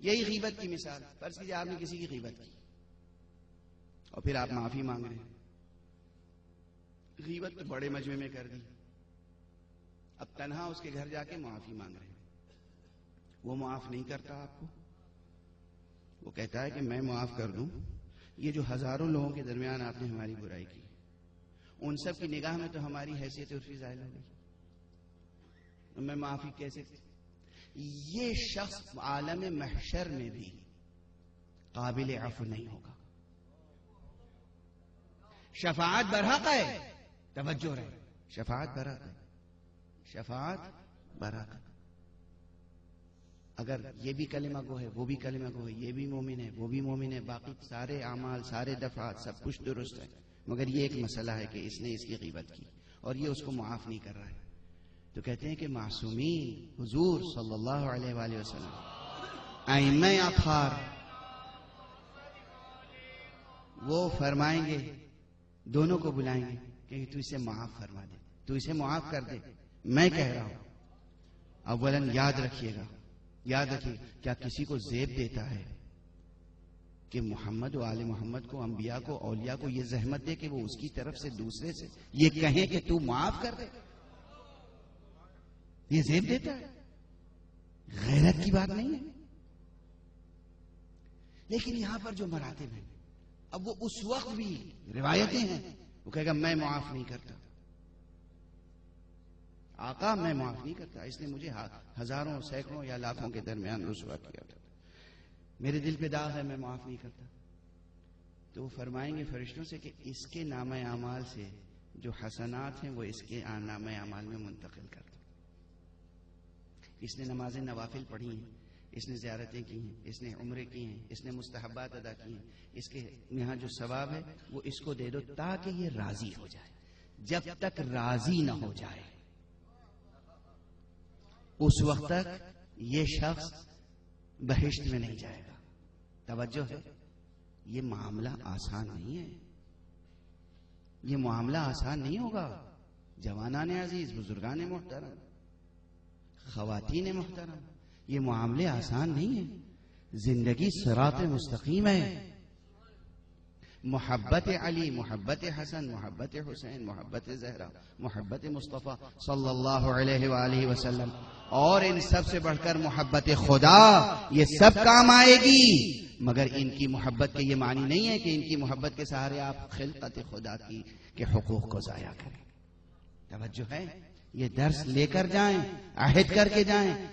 یہی غیبت کی مثال فرض کیجیے آپ نے کسی کی غیبت کی۔ اور پھر آپ معافی مانگ رہے ہیں۔ غیبت تو بڑے مجمع میں کر دی۔ اب تنہا اس کے گھر جا کے معافی مانگ رہے ہیں۔ وہ معاف نہیں کرتا آپ کو۔ وہ کہتا ہے کہ میں معاف کر دوں۔ یہ جو ہزاروں لوگوں کے درمیان آپ نے ہماری برائی کی۔ ان سب کی نگاہ میں تو ہماری حیثیت عرفی ظاہر ہو گئی۔ میں معافی کیسے یہ شخص عالم محشر میں بھی قابل عفو نہیں ہوگا۔ شفاعت برحق ہے۔ توجہ رہے۔ شفاعت برحق ہے۔ شفاعت برحق اگر یہ بھی کلمہ گو ہے وہ بھی کلمہ گو ہے۔ یہ بھی مومن ہے وہ بھی مومن ہے۔ باقی سارے اعمال سارے دفعات سب کچھ درست ہے۔ مگر یہ ایک مسئلہ ہے کہ اس نے اس کی غیبت کی اور یہ اس کو معاف نہیں کر رہا ہے۔ تو کہتے ہیں کہ معصومین، حضور صلی اللہ علیہ وآلہ وسلم، ائمہ اطہار وہ فرمائیں گے، دونوں کو بلائیں گے کہ تو اسے معاف فرما دے، تو اسے معاف کر دے۔ میں کہہ رہا ہوں، اولا یاد رکھیے گا، یاد رکھیے کیا کسی کو زیب دیتا ہے کہ محمد و آل محمد کو، انبیاء کو، اولیاء کو یہ زحمت دے کہ وہ اس کی طرف سے، دوسرے سے، یہ کہیں کہ تو معاف کر دے؟ یہ زیب دیتا ہے۔ غیرت کی بات نہیں ہے۔ لیکن یہاں پر جو مراتب ہیں، اب وہ اس وقت بھی روایتیں ہیں۔ وہ کہے گا، میں معاف نہیں کرتا۔ آقا، میں معاف نہیں کرتا۔ اس نے مجھے ہزاروں، سینکڑوں یا لاکھوں کے درمیان رسوا کیا تھا۔ میرے دل پہ داغ ہے، میں معاف نہیں کرتا۔ تو وہ فرمائیں گے فرشتوں سے کہ اس کے نام اعمال سے جو حسنات ہیں، وہ اس کے نام اعمال میں منتقل کر اس نے نماز نوافل پڑھی ہیں، اس نے زیارتیں کی ہیں، اس نے عمرے کی ہیں، اس نے مستحبات ادا کی ہیں۔ اس کے یہاں جو ثواب ہے، وہ اس کو دے دو تاکہ یہ راضی ہو جائے۔ جب تک راضی نہ ہو جائے۔ اس وقت تک یہ شخص بہشت میں نہیں جائے گا۔ توجہ ہے، یہ معاملہ آسان نہیں ہے۔ یہ معاملہ آسان نہیں ہوگا۔ جوانان عزیز، بزرگان محترم۔ خواتین محترم، یہ معاملے آسان نہیں ہیں۔ زندگی سرات مستقیم ہے۔ محبت علی، محبت حسن، محبت حسین، محبت زہرا، محبت مصطفیٰ صلی اللہ علیہ وآلہ وسلم۔ اور ان سب سے بڑھ کر محبت خدا، یہ سب کام آئے گی۔ مگر ان کی محبت کے یہ معنی نہیں ہے کہ ان کی محبت کے سہارے آپ خلقت خدا کی کے حقوق کو ضائع کریں۔ توجہ ہے؟ یہ درس لے کر جائیں عہد کر کے جائیں۔